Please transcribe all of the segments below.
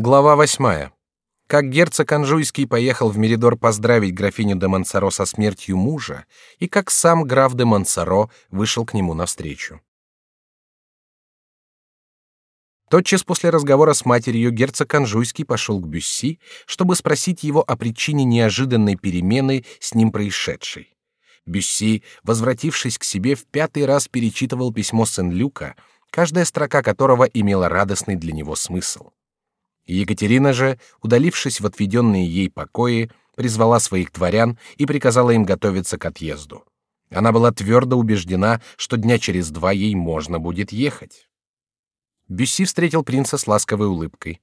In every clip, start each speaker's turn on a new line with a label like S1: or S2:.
S1: Глава восьмая. Как герцог Анжуйский поехал в Меридор поздравить графиню де Монсоро со смертью мужа, и как сам граф де Монсоро вышел к нему навстречу. Тотчас после разговора с матерью герцог Анжуйский пошел к Бюсси, чтобы спросить его о причине неожиданной перемены с ним происшедшей. Бюсси, возвратившись к себе, в пятый раз перечитывал письмо Сен-Люка, каждая строка которого имела радостный для него смысл. Екатерина же, удалившись в отведенные ей покои, призвала своих дворян и приказала им готовиться к отъезду. Она была твердо убеждена, что дня через два ей можно будет ехать. Бюсси встретил принца с ласковой улыбкой.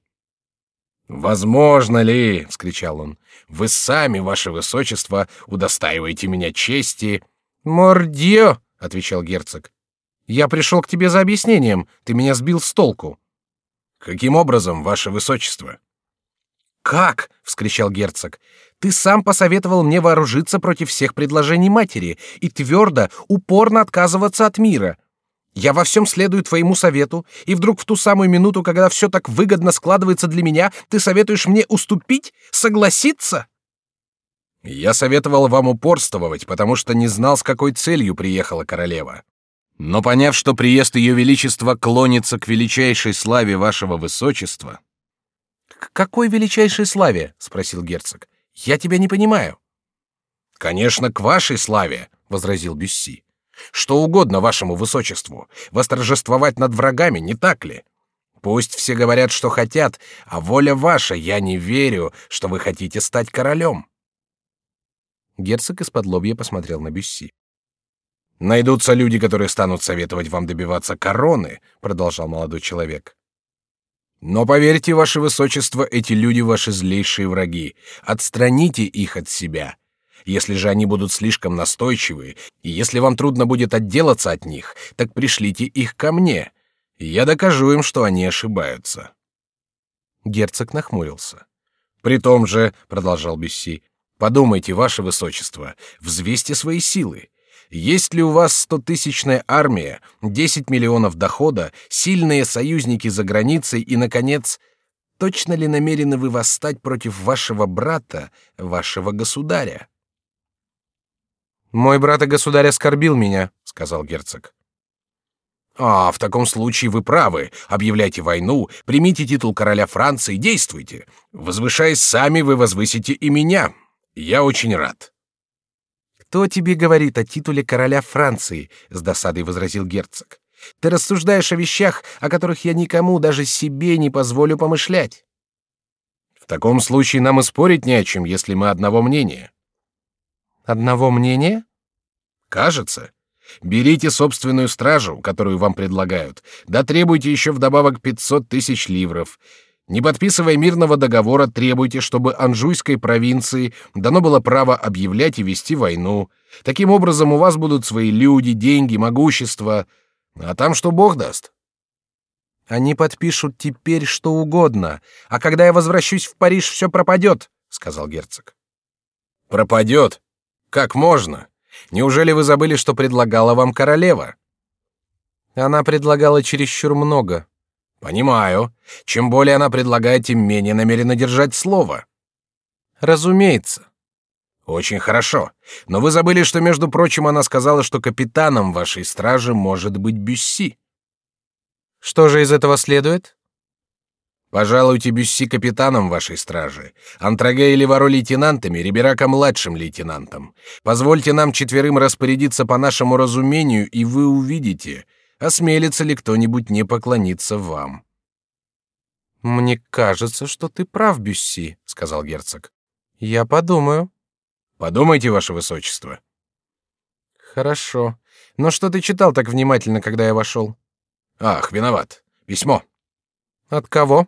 S1: «Возможно ли, — вскричал он, — вы сами, ваше высочество, удостаиваете меня чести?» «Мордье!» — отвечал герцог. «Я пришел к тебе за объяснением, ты меня сбил с толку». Каким образом, ваше высочество? Как? вскричал герцог. Ты сам посоветовал мне вооружиться против всех предложений матери и твердо, упорно отказываться от мира. Я во всем следую твоему совету, и вдруг в ту самую минуту, когда все так выгодно складывается для меня, ты советуешь мне уступить, согласиться? Я советовал вам упорствовать, потому что не знал, с какой целью приехала королева. Но поняв, что приезд ее величества клонится к величайшей славе вашего высочества, к какой величайшей славе? – спросил герцог. Я тебя не понимаю. Конечно, к вашей славе, возразил Бюсси. Что угодно вашему высочеству, восторжествовать над врагами, не так ли? Пусть все говорят, что хотят, а воля ваша, я не верю, что вы хотите стать королем. Герцог из-под лобья посмотрел на Бюсси. Найдутся люди, которые станут советовать вам добиваться короны, продолжал молодой человек. Но поверьте, ваше высочество, эти люди ваши злейшие враги. Отстраните их от себя. Если же они будут слишком настойчивы, и если вам трудно будет отделаться от них, так пришлите их ко мне. Я докажу им, что они ошибаются. Герцог нахмурился. При том же, продолжал Бесси, подумайте, ваше высочество, взвесьте свои силы. Есть ли у вас стотысячная армия, 10 миллионов дохода, сильные союзники за границей и, наконец, точно ли намерены вы восстать против вашего брата, вашего государя? Мой брат и государь оскорбил меня, сказал герцог. А, в таком случае вы правы. Объявляйте войну, примите титул короля Франции, действуйте. Возвышаясь сами, вы возвысите и меня. Я очень рад. Кто тебе говорит о титуле короля Франции? с досадой возразил герцог. Ты рассуждаешь о вещах, о которых я никому, даже себе, не позволю помышлять. В таком случае нам и спорить не о чем, если мы одного мнения. Одного мнения? Кажется. Берите собственную стражу, которую вам предлагают, да требуйте еще вдобавок пятьсот тысяч ливров. Не подписывая мирного договора, требуйте, чтобы Анжуйской провинции дано было право объявлять и вести войну. Таким образом, у вас будут свои люди, деньги, могущество, а там что Бог даст. Они подпишут теперь что угодно, а когда я возвращусь в Париж, все пропадет, сказал герцог. Пропадет? Как можно? Неужели вы забыли, что предлагала вам королева? Она предлагала чересчур много. Понимаю. Чем более она предлагает, тем менее намерена держать слово. Разумеется. Очень хорошо. Но вы забыли, что между прочим она сказала, что капитаном вашей стражи может быть Бюсси. Что же из этого следует? Пожалуйте Бюсси капитаном вашей стражи, Антраге или Варо лейтенантами, Риберака младшим лейтенантом. Позвольте нам четверым распорядиться по нашему разумению, и вы увидите, осмелится ли кто-нибудь не поклониться вам. Мне кажется, что ты прав, Бюсси, сказал герцог. Я подумаю. Подумайте, ваше высочество. Хорошо. Но что ты читал так внимательно, когда я вошел? Ах, виноват. Письмо. От кого?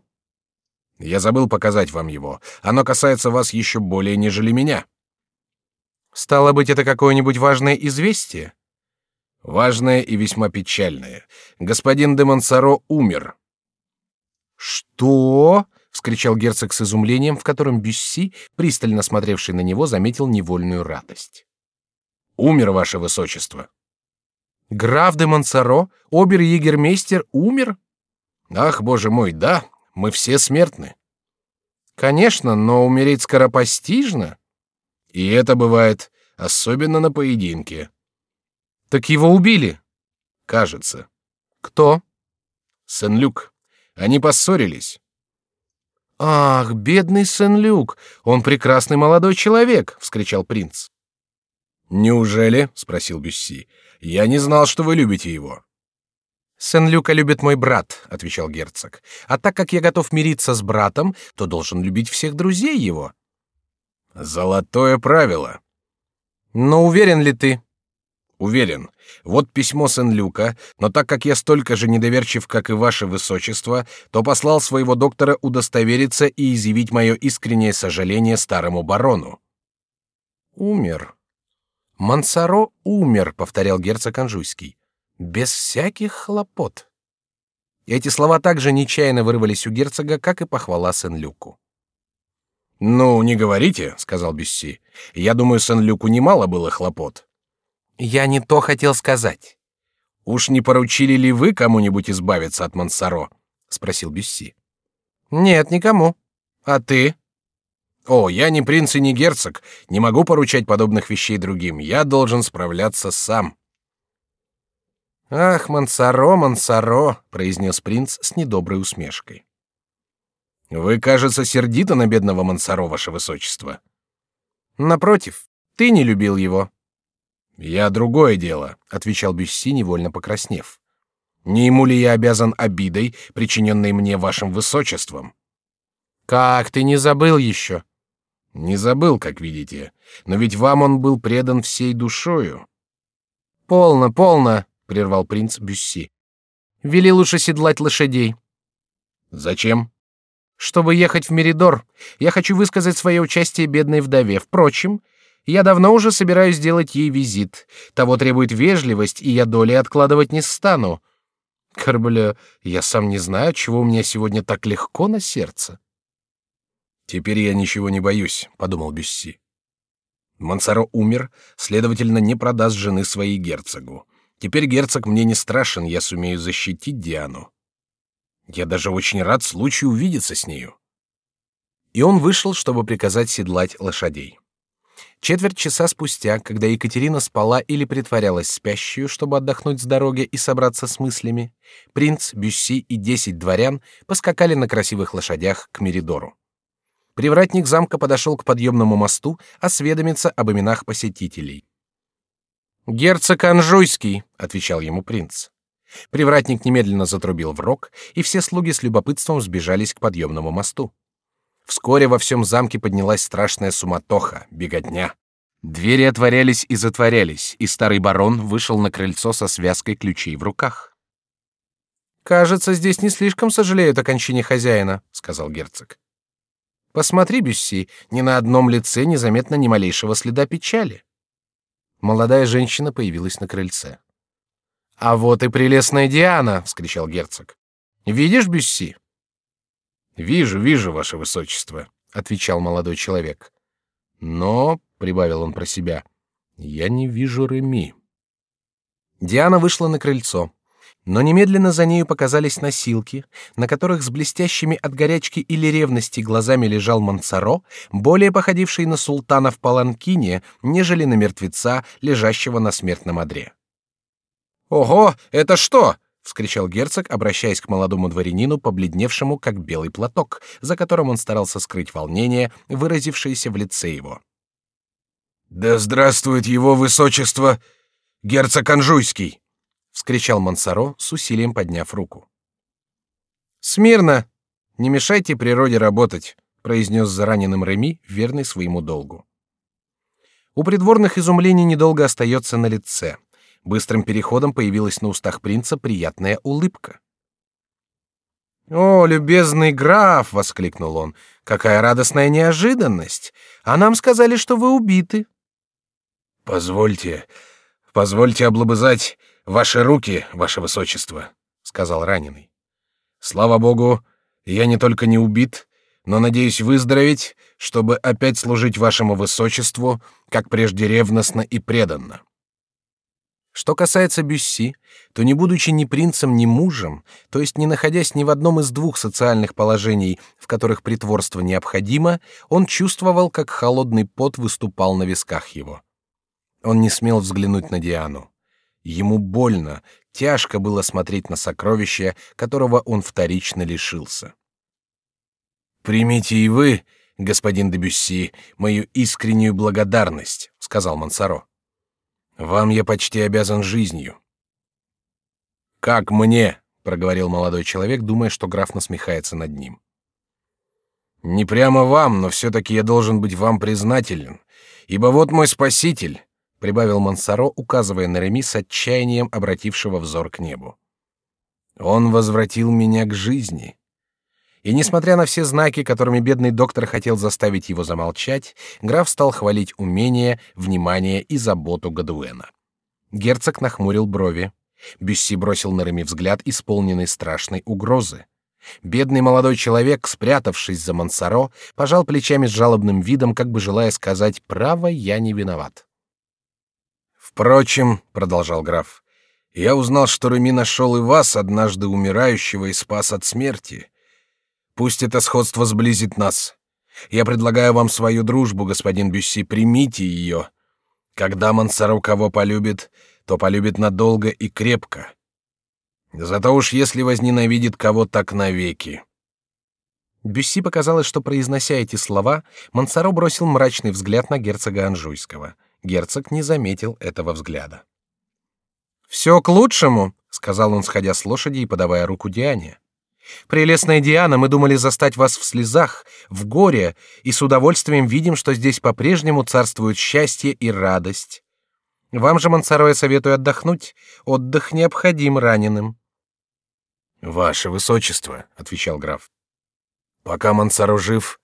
S1: Я забыл показать вам его. Оно касается вас еще более, нежели меня. Стало быть, это какое-нибудь важное известие? Важное и весьма печальное. Господин де Монсоро умер. Что? вскричал герцог с изумлением, в котором Бюсси, пристально смотревший на него, заметил невольную радость. Умер, ваше высочество. Граф де Монсоро, обер-егермейстер, умер? Ах, боже мой, да, мы все смертны. Конечно, но умереть скоропостижно. И это бывает, особенно на поединке. Так его убили? Кажется. Кто? Сен-Люк. Они поссорились. Ах, бедный Сен-Люк, он прекрасный молодой человек, вскричал принц. Неужели? спросил Бюсси. Я не знал, что вы любите его. Сен-Люка любит мой брат, отвечал герцог. А так как я готов мириться с братом, то должен любить всех друзей его. Золотое правило. Но уверен ли ты? Уверен. Вот письмо Сен-Люка, но так как я столько же недоверчив, как и ваше высочество, то послал своего доктора удостовериться и изъявить мое искреннее сожаление старому барону. Умер. Мансаро умер, повторял герцог Анжуйский без всяких хлопот. эти слова также нечаянно вырвались у герцога, как и похвала Сен-Люку. «Ну, не говорите», — сказал Бюсси. «Я думаю, Сен-Люку немало было хлопот». «Я не то хотел сказать». «Уж не поручили ли вы кому-нибудь избавиться от Мансаро?» — спросил Бюсси. «Нет, никому. А ты?» «О, я не принц и не герцог, не могу поручать подобных вещей другим. Я должен справляться сам». Ах, Мансаро, Мансаро, произнес принц с недоброй усмешкой. Вы, кажется, сердиты на бедного Мансаро, ваше высочество. Напротив, ты не любил его. Я другое дело, отвечал Бюсси, невольно покраснев. Не ему ли я обязан обидой, причиненной мне вашим высочеством? Как ты не забыл еще? Не забыл, как видите, но ведь вам он был предан всей душою. Полно, полно, прервал принц Бюсси. Вели лучше седлать лошадей. Зачем? Чтобы ехать в Меридор. Я хочу высказать свое участие бедной вдове. Впрочем, я давно уже собираюсь сделать ей визит. Того требует вежливость, и я доли откладывать не стану. Корбля, я сам не знаю, чего у меня сегодня так легко на сердце. Теперь я ничего не боюсь, подумал Бюсси. Мансаро умер, следовательно, не продаст жены своей герцогу. Теперь герцог мне не страшен, я сумею защитить Диану. Я даже очень рад случаю увидеться с нею. И он вышел, чтобы приказать седлать лошадей. Четверть часа спустя, когда Екатерина спала или притворялась спящую, чтобы отдохнуть с дороги и собраться с мыслями, принц, Бюсси и десять дворян поскакали на красивых лошадях к Меридору. Привратник замка подошел к подъемному мосту осведомиться об именах посетителей. Герцог Анжуйский, отвечал ему принц. Привратник немедленно затрубил в рог, и все слуги с любопытством сбежались к подъемному мосту. Вскоре во всем замке поднялась страшная суматоха, беготня. Двери отворялись и затворялись, и старый барон вышел на крыльцо со связкой ключей в руках. Кажется, здесь не слишком сожалеют о кончине хозяина, сказал герцог. Посмотри, Бюсси, ни на одном лице незаметно ни малейшего следа печали. Молодая женщина появилась на крыльце. А вот и прелестная Диана, вскричал герцог. Видишь Бюсси? Вижу, вижу, ваше высочество, отвечал молодой человек. Но, прибавил он про себя, я не вижу Реми. Диана вышла на крыльцо но немедленно за нею показались носилки, на которых с блестящими от горячки или ревности глазами лежал Мансаро, более походивший на султана в паланкине, нежели на мертвеца, лежащего на смертном одре. Ого, это что? Вскричал герцог, обращаясь к молодому дворянину, побледневшему как белый платок, за которым он старался скрыть волнение, выразившееся в лице его. Да здравствует его высочество, герцог Анжуйский! вскричал Мансаро с усилием подняв руку. Смирно, не мешайте природе работать, произнес за раненым Реми, верный своему долгу. У придворных изумление недолго остается на лице. Быстрым переходом появилась на устах принца приятная улыбка. О, любезный граф, воскликнул он, какая радостная неожиданность! А нам сказали, что вы убиты. Позвольте, позвольте облобызать Ваши руки, ваше высочество, сказал раненый. Слава богу, я не только не убит, но надеюсь выздороветь, чтобы опять служить вашему высочеству, как прежде ревностно и преданно. Что касается Бюсси, то не будучи ни принцем, ни мужем, то есть не находясь ни в одном из двух социальных положений, в которых притворство необходимо, он чувствовал, как холодный пот выступал на висках его. Он не смел взглянуть на Диану. Ему больно, тяжко было смотреть на сокровище, которого он вторично лишился. Примите и вы, господин де Бюсси, мою искреннюю благодарность, сказал Мансаро. Вам я почти обязан жизнью. Как мне? проговорил молодой человек, думая, что граф насмехается над ним. Не прямо вам, но все-таки я должен быть вам признателен, ибо вот мой спаситель, прибавил Мансаро, указывая на Реми с отчаянием обратившего взор к небу. Он возвратил меня к жизни. И несмотря на все знаки, которыми бедный доктор хотел заставить его замолчать, граф стал хвалить умение, внимание и заботу Гадуэна. Герцог нахмурил брови. Бюсси бросил на Реми взгляд, исполненный страшной угрозы. Бедный молодой человек, спрятавшись за Мансаро, пожал плечами с жалобным видом, как бы желая сказать: "Право, я не виноват". Впрочем, продолжал граф, я узнал, что Реми нашел и вас, однажды умирающего, и спас от смерти. Пусть это сходство сблизит нас. Я предлагаю вам свою дружбу, господин Бюсси, примите ее. Когда Мансару кого полюбит, то полюбит надолго и крепко. Зато уж если возненавидит кого так навеки. Бюсси показалось, что произнося эти слова, Мансаро бросил мрачный взгляд на герцога Анжуйского. Герцог не заметил этого взгляда. Все к лучшему, сказал он, сходя с лошади и подавая руку Диане. Прелестная Диана, мы думали застать вас в слезах, в горе, и с удовольствием видим, что здесь по-прежнему царствуют счастье и радость. Вам же, Мансаро, советую отдохнуть. Отдых необходим раненым. Ваше высочество, отвечал граф. Пока Мансаро жив,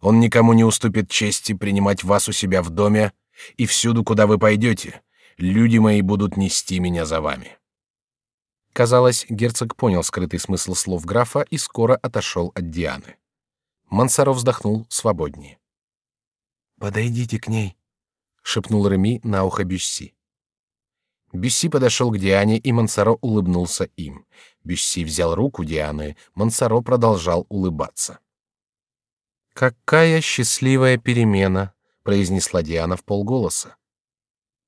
S1: он никому не уступит чести принимать вас у себя в доме, и всюду, куда вы пойдете, люди мои будут нести меня за вами. Казалось, герцог понял скрытый смысл слов графа и скоро отошел от Дианы. Мансаров вздохнул свободнее. Подойдите к ней, шепнул Реми на ухо Бюсси. Бюсси подошел к Диане, и Мансаро улыбнулся им. Бюсси взял руку Дианы, Мансаро продолжал улыбаться. Какая счастливая перемена, произнесла Диана в полголоса.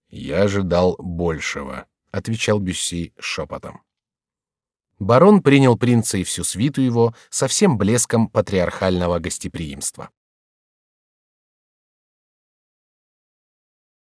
S1: Я ожидал большего, отвечал Бюсси шепотом. Барон принял принца и всю свиту его со всем блеском патриархального гостеприимства.